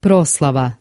proslava.